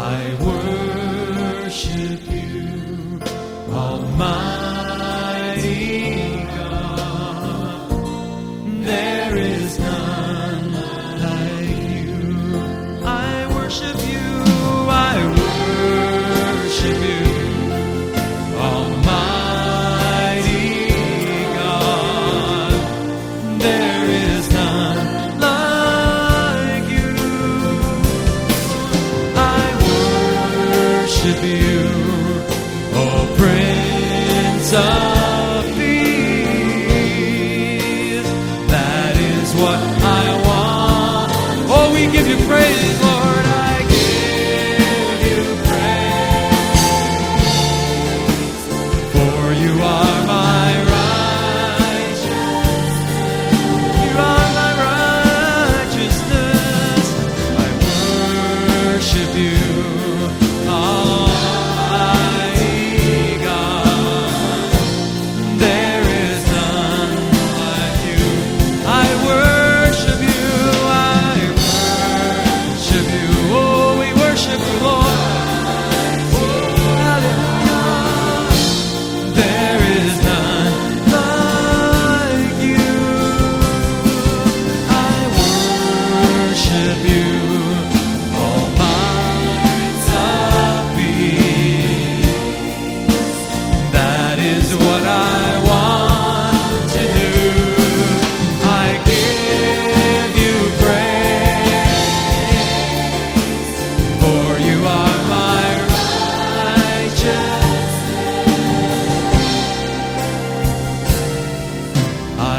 I worship you, Almighty. worship you, O Prince of Peace. That is what I want. Oh, we give you praise, Lord. I give you praise. For you are my you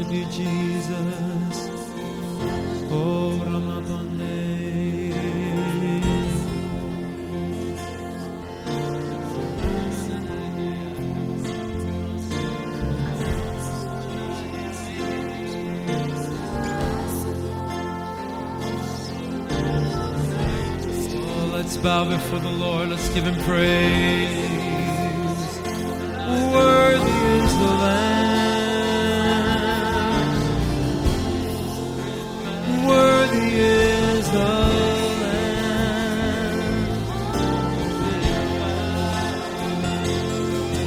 worship you, Jesus. Oh, Ramadone. Oh, let's bow before the Lord. Let's give him praise. Word